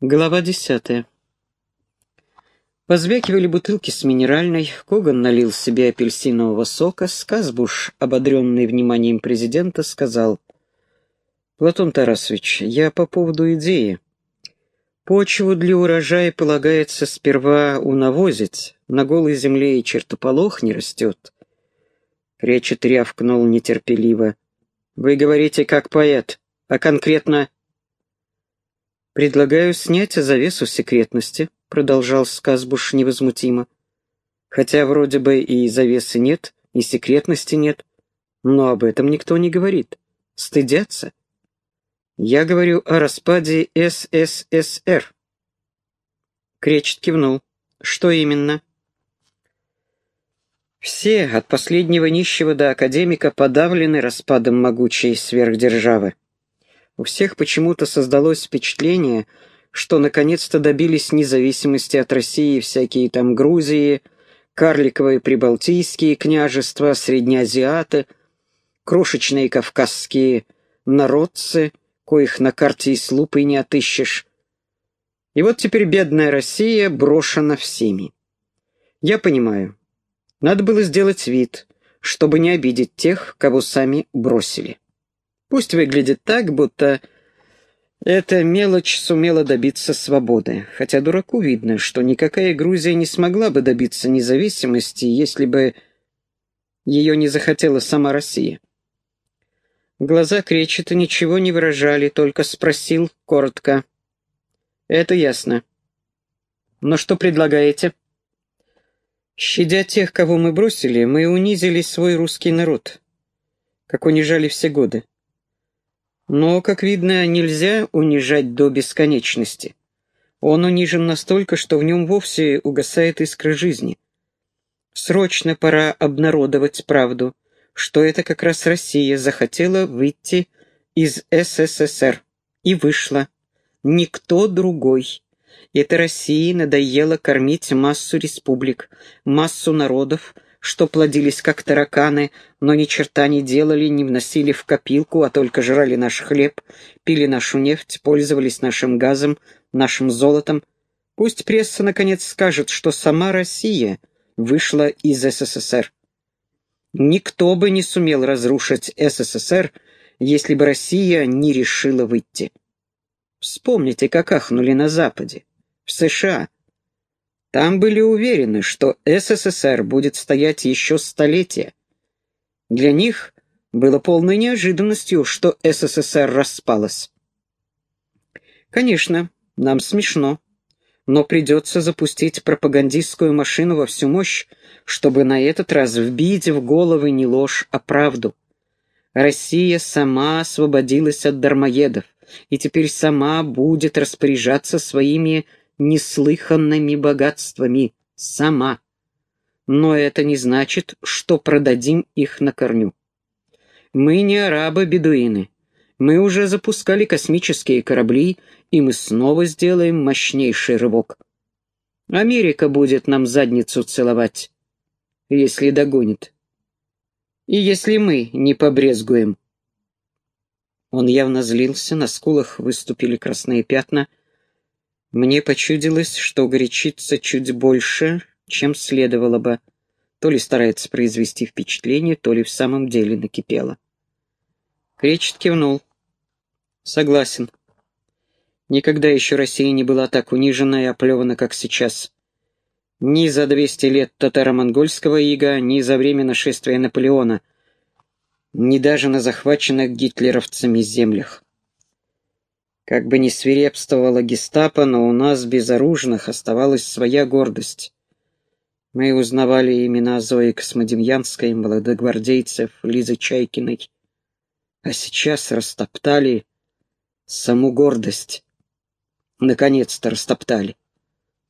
Глава десятая. Позвякивали бутылки с минеральной, Коган налил себе апельсинового сока, Сказбуш, ободренный вниманием президента, сказал, «Платон Тарасович, я по поводу идеи. Почву для урожая полагается сперва унавозить, на голой земле и чертополох не растет». Кречет рявкнул нетерпеливо. «Вы говорите как поэт, а конкретно «Предлагаю снять завесу секретности», — продолжал Сказбуш невозмутимо. «Хотя вроде бы и завесы нет, и секретности нет, но об этом никто не говорит. Стыдятся. Я говорю о распаде СССР». Кречет кивнул. «Что именно?» Все, от последнего нищего до академика, подавлены распадом могучей сверхдержавы. У всех почему-то создалось впечатление, что наконец-то добились независимости от России всякие там Грузии, карликовые прибалтийские княжества, среднеазиаты, крошечные кавказские народцы, коих на карте и с лупой не отыщешь. И вот теперь бедная Россия брошена всеми. Я понимаю, надо было сделать вид, чтобы не обидеть тех, кого сами бросили. Пусть выглядит так, будто эта мелочь сумела добиться свободы, хотя дураку видно, что никакая Грузия не смогла бы добиться независимости, если бы ее не захотела сама Россия. Глаза Кречета ничего не выражали, только спросил коротко. «Это ясно. Но что предлагаете?» «Щадя тех, кого мы бросили, мы унизили свой русский народ, как унижали все годы. Но, как видно, нельзя унижать до бесконечности. Он унижен настолько, что в нем вовсе угасает искра жизни. Срочно пора обнародовать правду, что это как раз Россия захотела выйти из СССР и вышла. Никто другой. Это России надоело кормить массу республик, массу народов, что плодились как тараканы, но ни черта не делали, не вносили в копилку, а только жрали наш хлеб, пили нашу нефть, пользовались нашим газом, нашим золотом. Пусть пресса наконец скажет, что сама Россия вышла из СССР. Никто бы не сумел разрушить СССР, если бы Россия не решила выйти. Вспомните, как ахнули на Западе, в США, там были уверены, что СССР будет стоять еще столетия. Для них было полной неожиданностью, что СССР распалась. Конечно, нам смешно, но придется запустить пропагандистскую машину во всю мощь, чтобы на этот раз вбить в головы не ложь, а правду. Россия сама освободилась от дармоедов и теперь сама будет распоряжаться своими неслыханными богатствами сама. Но это не значит, что продадим их на корню. Мы не арабы-бедуины. Мы уже запускали космические корабли, и мы снова сделаем мощнейший рывок. Америка будет нам задницу целовать, если догонит. И если мы не побрезгуем. Он явно злился, на скулах выступили красные пятна, мне почудилось, что горячится чуть больше, чем следовало бы. То ли старается произвести впечатление, то ли в самом деле накипело. Кречет кивнул. Согласен. Никогда еще Россия не была так унижена и оплевана, как сейчас. Ни за двести лет татаро-монгольского ига, ни за время нашествия Наполеона, ни даже на захваченных гитлеровцами землях. Как бы ни свирепствовала гестапо, но у нас, безоружных, оставалась своя гордость. Мы узнавали имена Зои Космодемьянской, молодогвардейцев, Лизы Чайкиной. А сейчас растоптали саму гордость. Наконец-то растоптали.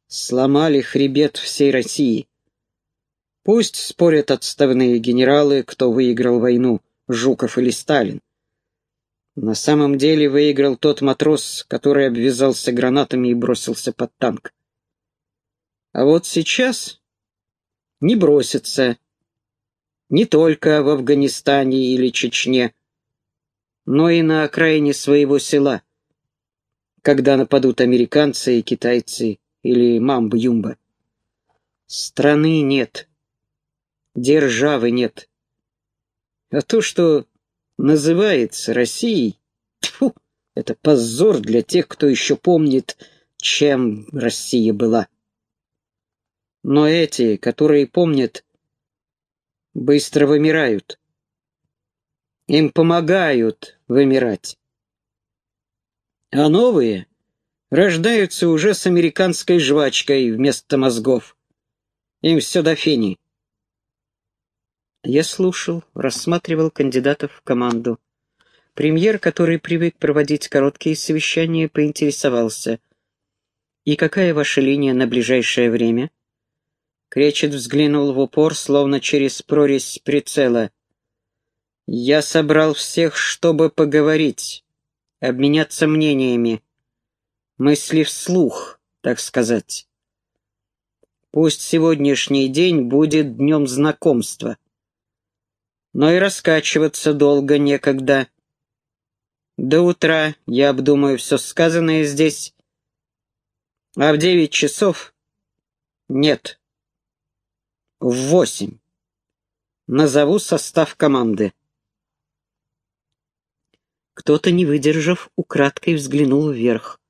Сломали хребет всей России. Пусть спорят отставные генералы, кто выиграл войну, Жуков или Сталин. На самом деле выиграл тот матрос, который обвязался гранатами и бросился под танк. А вот сейчас не бросится не только в Афганистане или Чечне, но и на окраине своего села, когда нападут американцы и китайцы или мамба-юмба. Страны нет, державы нет. А то, что называется Россией, тьфу, это позор для тех, кто еще помнит, чем Россия была. Но эти, которые помнят, быстро вымирают. Им помогают вымирать. А новые рождаются уже с американской жвачкой вместо мозгов. Им все до фени. Я слушал, рассматривал кандидатов в команду. Премьер, который привык проводить короткие совещания, поинтересовался. «И какая ваша линия на ближайшее время?» Кречет взглянул в упор, словно через прорезь прицела. «Я собрал всех, чтобы поговорить, обменяться мнениями, мысли вслух, так сказать. Пусть сегодняшний день будет днем знакомства. Но и раскачиваться долго некогда. До утра я обдумаю все сказанное здесь, а в девять часов нет». В восемь. Назову состав команды. Кто-то, не выдержав, украдкой взглянул вверх.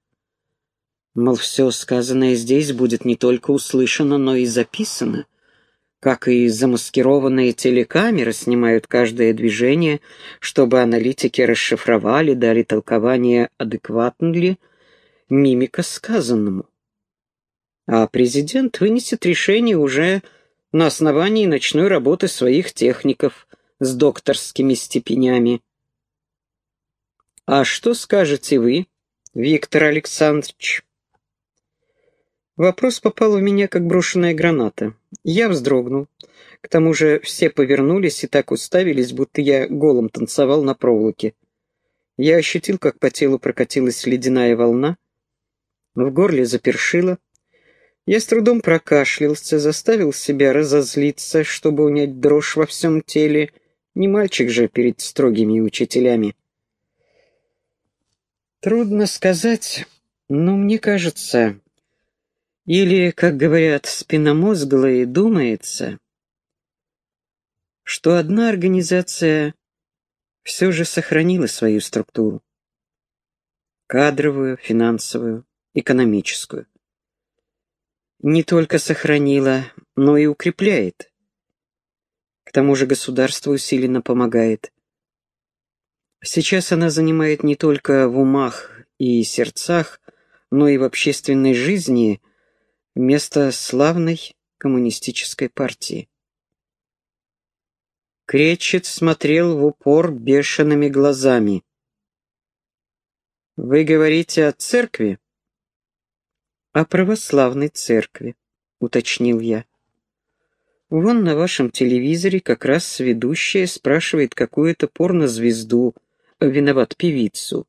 Мол, все сказанное здесь будет не только услышано, но и записано. Как и замаскированные телекамеры снимают каждое движение, чтобы аналитики расшифровали, дали толкование, адекватно ли мимика сказанному. А президент вынесет решение уже на основании ночной работы своих техников с докторскими степенями. А что скажете вы, Виктор Александрович? Вопрос попал в меня, как брошенная граната. Я вздрогнул. К тому же все повернулись и так уставились, будто я голым танцевал на проволоке. Я ощутил, как по телу прокатилась ледяная волна, в горле запершило, я с трудом прокашлялся, заставил себя разозлиться, чтобы унять дрожь во всем теле. Не мальчик же перед строгими учителями. Трудно сказать, но мне кажется, или, как говорят спиномозглые, думается, что одна организация все же сохранила свою структуру. Кадровую, финансовую, экономическую не только сохранила, но и укрепляет. К тому же государство усиленно помогает. Сейчас она занимает не только в умах и сердцах, но и в общественной жизни место славной коммунистической партии. Кречет смотрел в упор бешеными глазами. «Вы говорите о церкви?» «О православной церкви», — уточнил я. «Вон на вашем телевизоре как раз ведущая спрашивает какую-то порнозвезду, виноват певицу,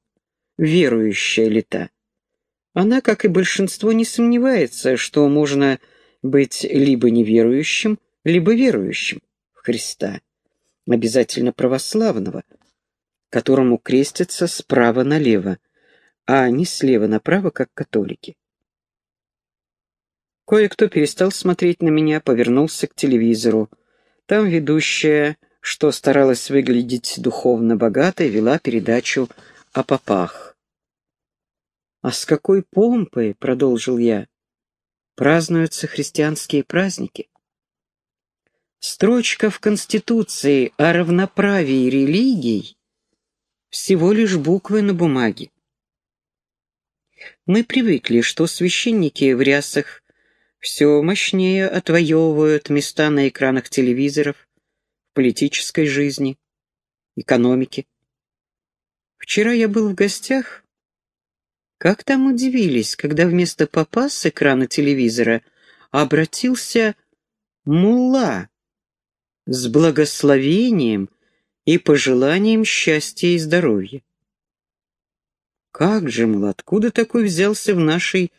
верующая ли та. Она, как и большинство, не сомневается, что можно быть либо неверующим, либо верующим в Христа, обязательно православного, которому крестятся справа налево, а не слева направо, как католики. Кое-кто перестал смотреть на меня, повернулся к телевизору. Там ведущая, что старалась выглядеть духовно богатой, вела передачу о попах. «А с какой помпой, — продолжил я, — празднуются христианские праздники?» Строчка в Конституции о равноправии религий — всего лишь буквы на бумаге. Мы привыкли, что священники в рясах все мощнее отвоевывают места на экранах телевизоров, в политической жизни, экономике. Вчера я был в гостях. Как там удивились, когда вместо папа с экрана телевизора обратился мулла с благословением и пожеланием счастья и здоровья. Как же, мол, откуда такой взялся в нашей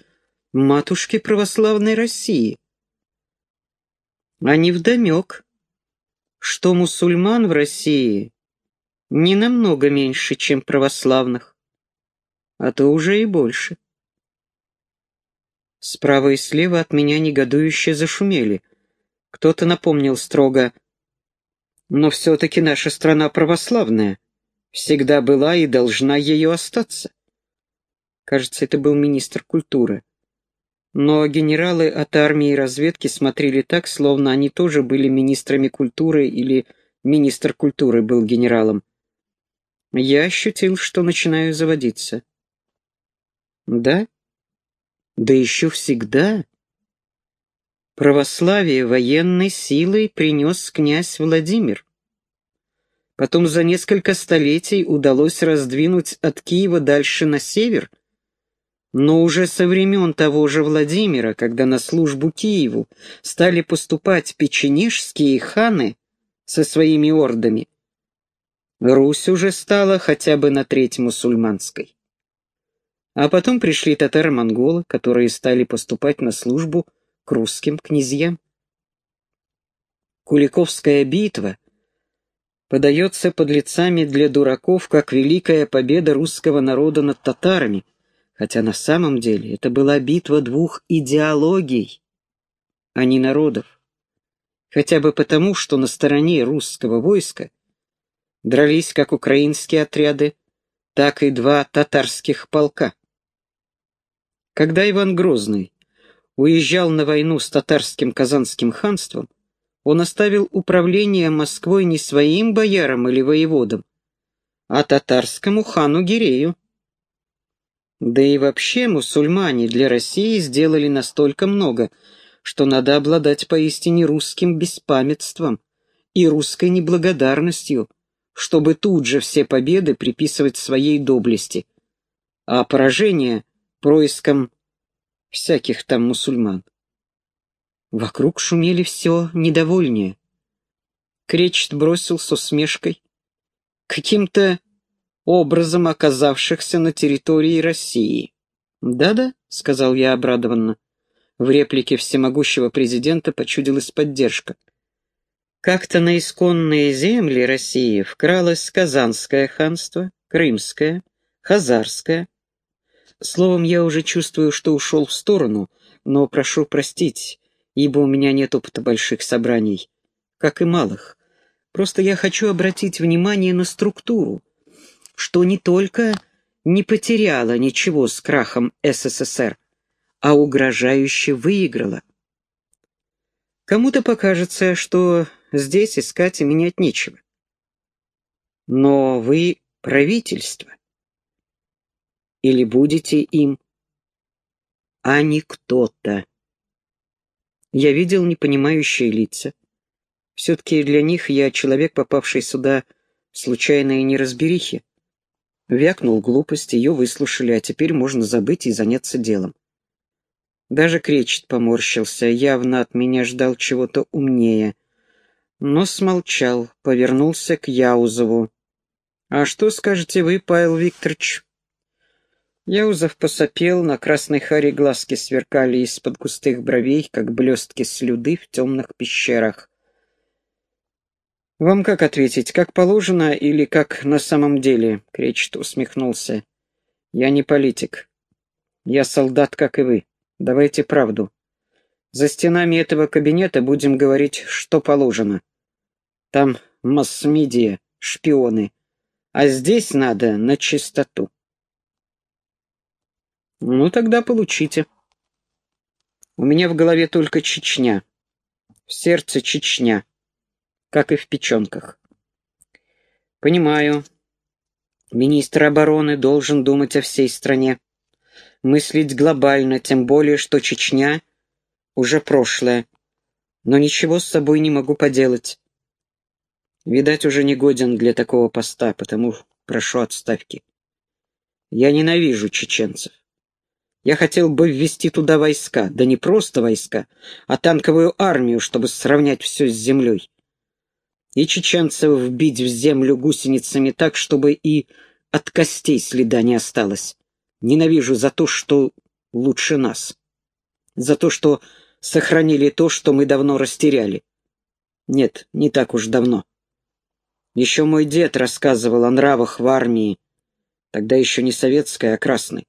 матушки православной России. А не вдомек, что мусульман в России не намного меньше, чем православных, а то уже и больше. Справа и слева от меня негодующе зашумели. Кто-то напомнил строго, «Но все-таки наша страна православная, всегда была и должна ее остаться». Кажется, это был министр культуры. Но генералы от армии и разведки смотрели так, словно они тоже были министрами культуры или министр культуры был генералом. Я ощутил, что начинаю заводиться. Да? Да еще всегда. Православие военной силой принес князь Владимир. Потом за несколько столетий удалось раздвинуть от Киева дальше на север, но уже со времен того же Владимира, когда на службу Киеву стали поступать печенежские ханы со своими ордами, Русь уже стала хотя бы на треть мусульманской. А потом пришли татаро-монголы, которые стали поступать на службу к русским князьям. Куликовская битва подается под лицами для дураков как великая победа русского народа над татарами, хотя на самом деле это была битва двух идеологий, а не народов. Хотя бы потому, что на стороне русского войска дрались как украинские отряды, так и два татарских полка. Когда Иван Грозный уезжал на войну с татарским казанским ханством, он оставил управление Москвой не своим боярам или воеводам, а татарскому хану Гирею. Да и вообще мусульмане для России сделали настолько много, что надо обладать поистине русским беспамятством и русской неблагодарностью, чтобы тут же все победы приписывать своей доблести, а поражение — происком всяких там мусульман. Вокруг шумели все недовольнее. Кречет бросил с усмешкой. Каким-то образом оказавшихся на территории России. «Да-да», — сказал я обрадованно. В реплике всемогущего президента почудилась поддержка. Как-то на исконные земли России вкралось Казанское ханство, Крымское, Хазарское. Словом, я уже чувствую, что ушел в сторону, но прошу простить, ибо у меня нет опыта больших собраний, как и малых. Просто я хочу обратить внимание на структуру, что не только не потеряла ничего с крахом СССР, а угрожающе выиграла. Кому-то покажется, что здесь искать и менять нечего. Но вы правительство. Или будете им, а не кто-то. Я видел непонимающие лица. Все-таки для них я человек, попавший сюда в случайные неразберихи. Вякнул глупость, ее выслушали, а теперь можно забыть и заняться делом. Даже кречет поморщился, явно от меня ждал чего-то умнее. Но смолчал, повернулся к Яузову. «А что скажете вы, Павел Викторович?» Яузов посопел, на красной харе глазки сверкали из-под густых бровей, как блестки слюды в темных пещерах. «Вам как ответить, как положено или как на самом деле?» — Кречет усмехнулся. «Я не политик. Я солдат, как и вы. Давайте правду. За стенами этого кабинета будем говорить, что положено. Там масс-медиа, шпионы. А здесь надо на чистоту». «Ну, тогда получите. У меня в голове только Чечня. В сердце Чечня» как и в печенках. Понимаю. Министр обороны должен думать о всей стране. Мыслить глобально, тем более, что Чечня уже прошлое. Но ничего с собой не могу поделать. Видать, уже не годен для такого поста, потому прошу отставки. Я ненавижу чеченцев. Я хотел бы ввести туда войска, да не просто войска, а танковую армию, чтобы сравнять все с землей и чеченцев вбить в землю гусеницами так, чтобы и от костей следа не осталось. Ненавижу за то, что лучше нас. За то, что сохранили то, что мы давно растеряли. Нет, не так уж давно. Еще мой дед рассказывал о нравах в армии. Тогда еще не советской, а красной.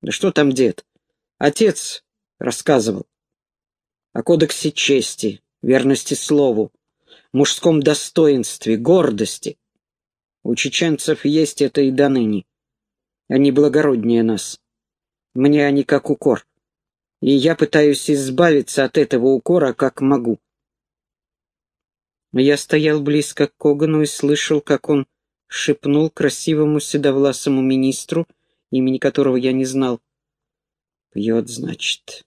Да что там дед? Отец рассказывал. О кодексе чести, верности слову, мужском достоинстве, гордости. У чеченцев есть это и до ныне. Они благороднее нас. Мне они как укор. И я пытаюсь избавиться от этого укора, как могу. Я стоял близко к Когану и слышал, как он шепнул красивому седовласому министру, имени которого я не знал. «Пьет, значит».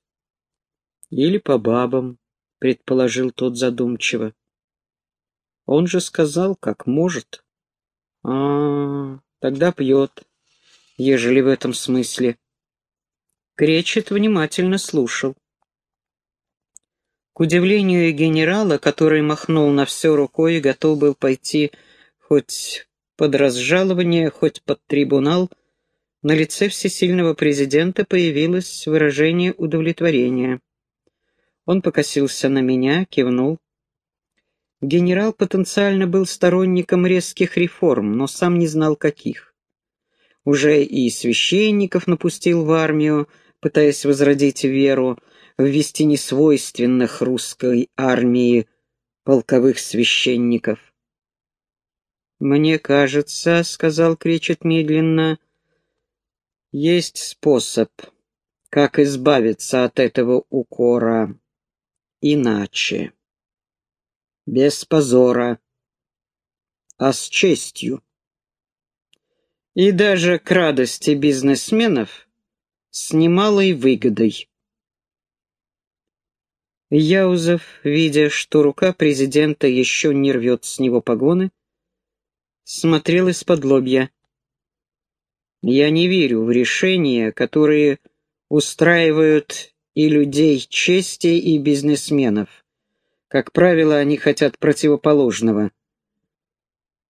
«Или по бабам», — предположил тот задумчиво. Он же сказал, как может. А, тогда пьет, ежели в этом смысле. Кречет внимательно слушал. К удивлению генерала, который махнул на все рукой и готов был пойти хоть под разжалование, хоть под трибунал, на лице всесильного президента появилось выражение удовлетворения. Он покосился на меня, кивнул. Генерал потенциально был сторонником резких реформ, но сам не знал каких. Уже и священников напустил в армию, пытаясь возродить веру, ввести несвойственных русской армии полковых священников. «Мне кажется, — сказал Кречет медленно, — есть способ, как избавиться от этого укора иначе, без позора, а с честью. И даже к радости бизнесменов с немалой выгодой. Яузов, видя, что рука президента еще не рвет с него погоны, смотрел из-под лобья. Я не верю в решения, которые устраивают и людей чести, и бизнесменов. Как правило, они хотят противоположного.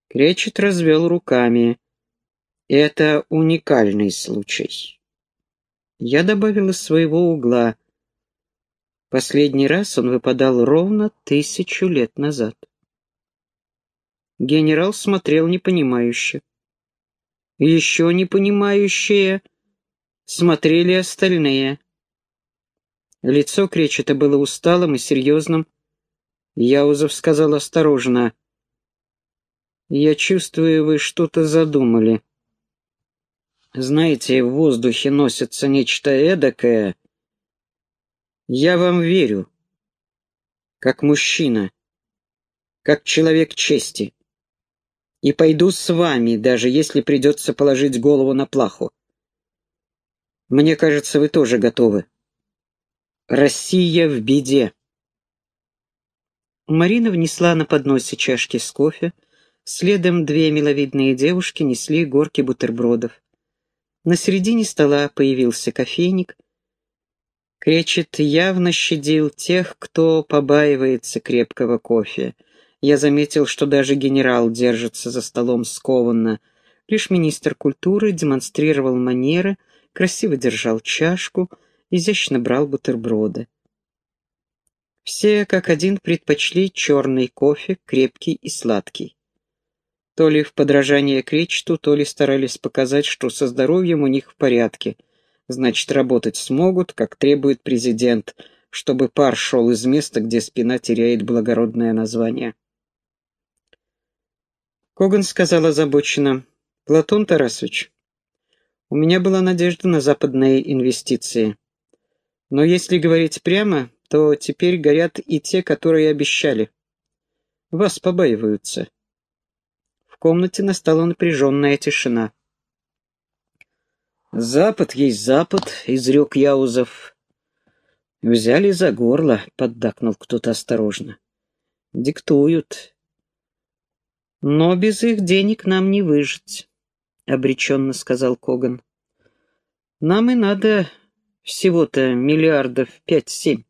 Кречет развел руками. Это уникальный случай. Я добавил из своего угла. Последний раз он выпадал ровно тысячу лет назад. Генерал смотрел непонимающе. Еще непонимающие смотрели остальные. Лицо Кречета было усталым и серьезным. Яузов сказал осторожно. «Я чувствую, вы что-то задумали. Знаете, в воздухе носится нечто эдакое. Я вам верю. Как мужчина. Как человек чести. И пойду с вами, даже если придется положить голову на плаху. Мне кажется, вы тоже готовы. Россия в беде. Марина внесла на подносе чашки с кофе. Следом две миловидные девушки несли горки бутербродов. На середине стола появился кофейник. Кречет явно щадил тех, кто побаивается крепкого кофе. Я заметил, что даже генерал держится за столом скованно. Лишь министр культуры демонстрировал манеры, красиво держал чашку — изящно брал бутерброды. Все как один предпочли черный кофе, крепкий и сладкий. То ли в подражание кречету, то ли старались показать, что со здоровьем у них в порядке. Значит, работать смогут, как требует президент, чтобы пар шел из места, где спина теряет благородное название. Коган сказал озабоченно, «Платон Тарасович, у меня была надежда на западные инвестиции. Но если говорить прямо, то теперь горят и те, которые обещали. Вас побаиваются. В комнате настала напряженная тишина. «Запад есть Запад», — изрек Яузов. «Взяли за горло», — поддакнул кто-то осторожно. «Диктуют». «Но без их денег нам не выжить», — обреченно сказал Коган. «Нам и надо всего-то миллиардов пять-семь.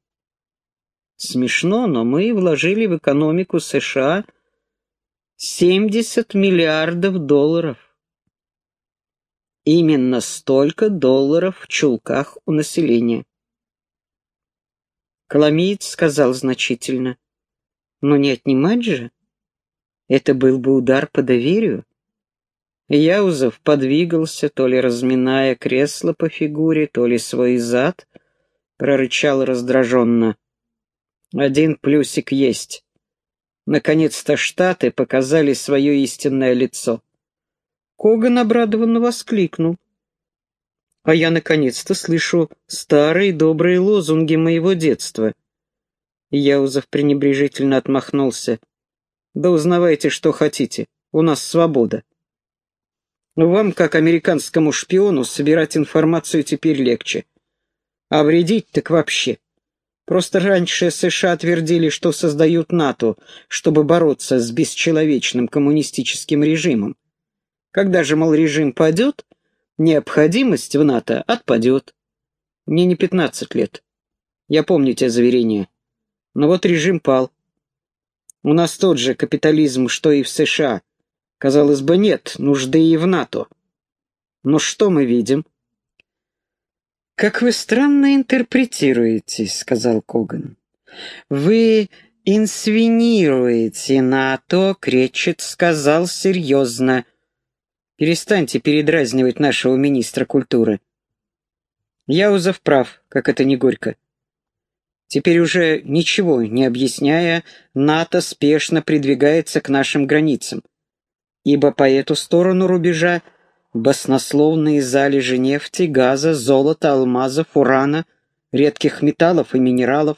Смешно, но мы вложили в экономику США 70 миллиардов долларов. Именно столько долларов в чулках у населения. Коломиец сказал значительно. Но не отнимать же. Это был бы удар по доверию. Яузов подвигался, то ли разминая кресло по фигуре, то ли свой зад, прорычал раздраженно. Один плюсик есть. Наконец-то Штаты показали свое истинное лицо. Коган обрадованно воскликнул. А я наконец-то слышу старые добрые лозунги моего детства. Яузов пренебрежительно отмахнулся. Да узнавайте, что хотите. У нас свобода. Вам, как американскому шпиону, собирать информацию теперь легче. А вредить так вообще. Просто раньше США твердили, что создают НАТО, чтобы бороться с бесчеловечным коммунистическим режимом. Когда же, мол, режим падет, необходимость в НАТО отпадет. Мне не 15 лет. Я помню те заверения. Но вот режим пал. У нас тот же капитализм, что и в США. Казалось бы, нет нужды и в НАТО. Но что мы видим? «Как вы странно интерпретируете», — сказал Коган. «Вы инсвинируете НАТО», — Кречет сказал серьезно. «Перестаньте передразнивать нашего министра культуры». Яузов прав, как это не горько. Теперь уже ничего не объясняя, НАТО спешно придвигается к нашим границам, ибо по эту сторону рубежа баснословные залежи нефти, газа, золота, алмазов, урана, редких металлов и минералов.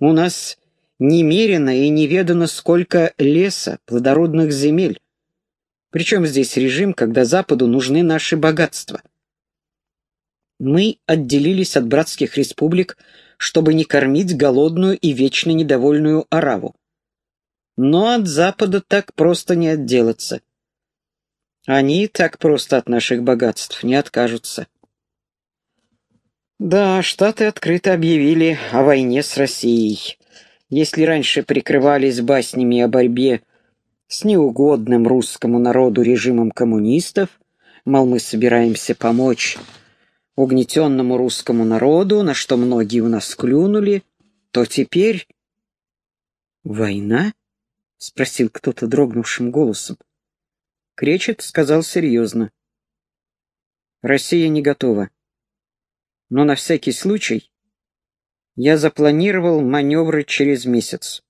У нас немерено и неведано сколько леса, плодородных земель. Причем здесь режим, когда Западу нужны наши богатства. Мы отделились от братских республик чтобы не кормить голодную и вечно недовольную ораву. Но от Запада так просто не отделаться. Они так просто от наших богатств не откажутся. Да, Штаты открыто объявили о войне с Россией. Если раньше прикрывались баснями о борьбе с неугодным русскому народу режимом коммунистов, мол, мы собираемся помочь угнетенному русскому народу, на что многие у нас клюнули, то теперь... «Война?» — спросил кто-то дрогнувшим голосом. Кречет сказал серьезно. «Россия не готова. Но на всякий случай я запланировал маневры через месяц.